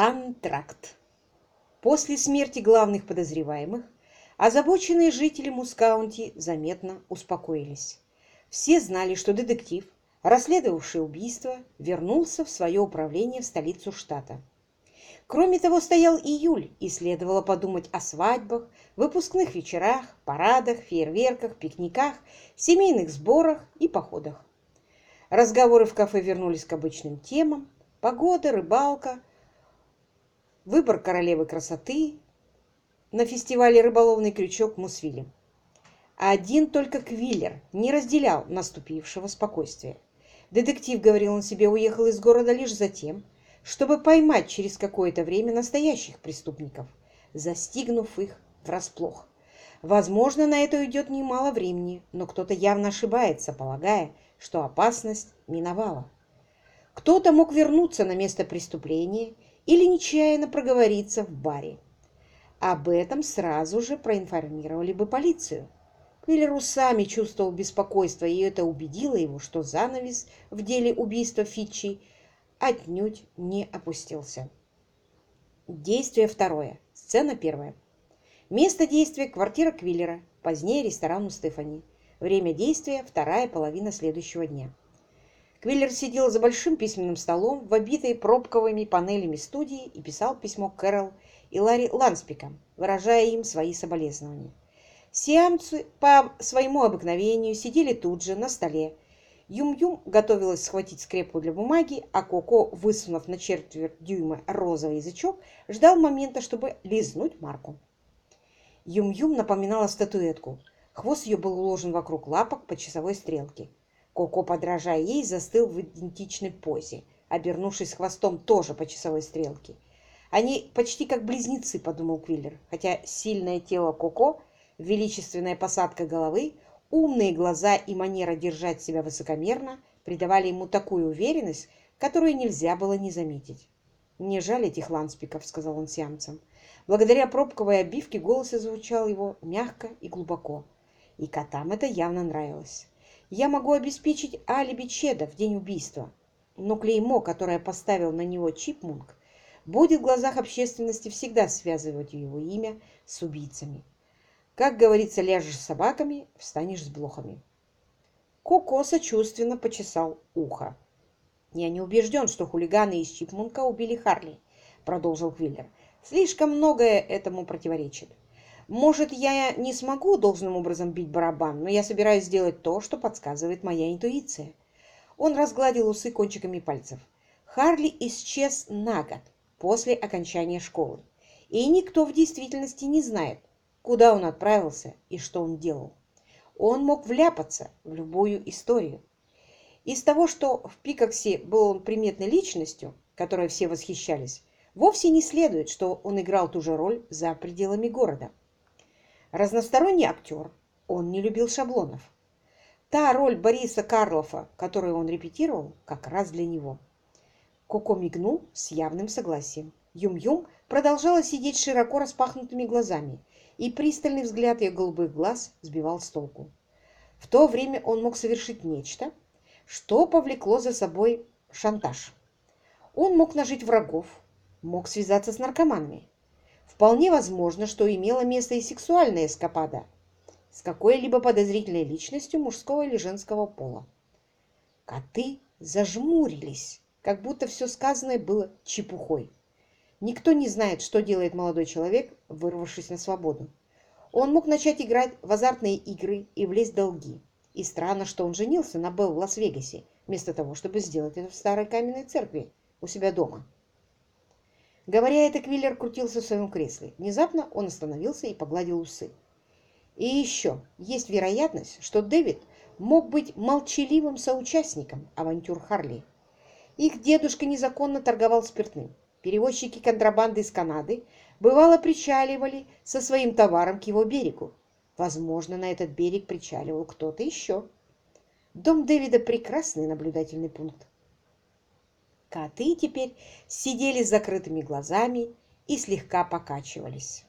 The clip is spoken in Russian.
Антракт. После смерти главных подозреваемых озабоченные жители Мускаунти заметно успокоились. Все знали, что детектив, расследовавший убийство, вернулся в свое управление в столицу штата. Кроме того, стоял июль, и следовало подумать о свадьбах, выпускных вечерах, парадах, фейерверках, пикниках, семейных сборах и походах. Разговоры в кафе вернулись к обычным темам. Погода, рыбалка, выбор королевы красоты на фестивале «Рыболовный крючок» в Мусвиле. Один только Квиллер не разделял наступившего спокойствия. Детектив, говорил он себе, уехал из города лишь за тем, чтобы поймать через какое-то время настоящих преступников, застигнув их врасплох. Возможно, на это уйдет немало времени, но кто-то явно ошибается, полагая, что опасность миновала. Кто-то мог вернуться на место преступления или нечаянно проговориться в баре. Об этом сразу же проинформировали бы полицию. Квиллер сами чувствовал беспокойство, и это убедило его, что занавес в деле убийства Фитчи отнюдь не опустился. Действие второе. Сцена первая. Место действия – квартира Квиллера, позднее ресторан у Стефани. Время действия – вторая половина следующего дня. Квиллер сидел за большим письменным столом в обитой пробковыми панелями студии и писал письмо Кэрол и Ларри Ланспикам, выражая им свои соболезнования. Сиамцы по своему обыкновению сидели тут же, на столе. Юм-Юм готовилась схватить скрепку для бумаги, а Коко, высунув на четверть дюйма розовый язычок, ждал момента, чтобы лизнуть марку. Юм-Юм напоминала статуэтку. Хвост ее был уложен вокруг лапок по часовой стрелке. Коко, подражая ей, застыл в идентичной позе, обернувшись хвостом тоже по часовой стрелке. Они почти как близнецы, подумал Квиллер, хотя сильное тело Коко величественная посадка головы, умные глаза и манера держать себя высокомерно придавали ему такую уверенность, которую нельзя было не заметить. «Не жаль этих ланспиков», — сказал он сиамцам. Благодаря пробковой обивке голос звучал его мягко и глубоко. И котам это явно нравилось. «Я могу обеспечить алиби Чеда в день убийства, но клеймо, которое поставил на него Чипмунг, будет в глазах общественности всегда связывать его имя с убийцами. Как говорится, ляжешь с собаками, встанешь с блохами. Коко сочувственно почесал ухо. «Я не убежден, что хулиганы из Чипмунка убили Харли», — продолжил Квиллер. «Слишком многое этому противоречит. Может, я не смогу должным образом бить барабан, но я собираюсь сделать то, что подсказывает моя интуиция». Он разгладил усы кончиками пальцев. Харли исчез на год после окончания школы, и никто в действительности не знает, куда он отправился и что он делал. Он мог вляпаться в любую историю. Из того, что в Пикаксе был он приметной личностью, которой все восхищались, вовсе не следует, что он играл ту же роль за пределами города. Разносторонний актер, он не любил шаблонов. Та роль Бориса Карлофа, которую он репетировал, как раз для него. Коко мигнул с явным согласием. Юм-Юм продолжала сидеть широко распахнутыми глазами, и пристальный взгляд ее голубых глаз сбивал с толку. В то время он мог совершить нечто, что повлекло за собой шантаж. Он мог нажить врагов, мог связаться с наркоманами. Вполне возможно, что имела место и сексуальная эскапада с какой-либо подозрительной личностью мужского или женского пола. Коты зажмурились, как будто все сказанное было чепухой. Никто не знает, что делает молодой человек, вырвавшись на свободу. Он мог начать играть в азартные игры и влезть в долги. И странно, что он женился на Белл в Лас-Вегасе, вместо того, чтобы сделать это в старой каменной церкви у себя дома. Говоря это, Квиллер крутился в своем кресле. Внезапно он остановился и погладил усы. И еще есть вероятность, что Дэвид мог быть молчаливым соучастником авантюр Харли. Их дедушка незаконно торговал спиртным. Перевозчики контрабанды из Канады бывало причаливали со своим товаром к его берегу. Возможно, на этот берег причаливал кто-то еще. Дом Дэвида – прекрасный наблюдательный пункт. Коты теперь сидели с закрытыми глазами и слегка покачивались.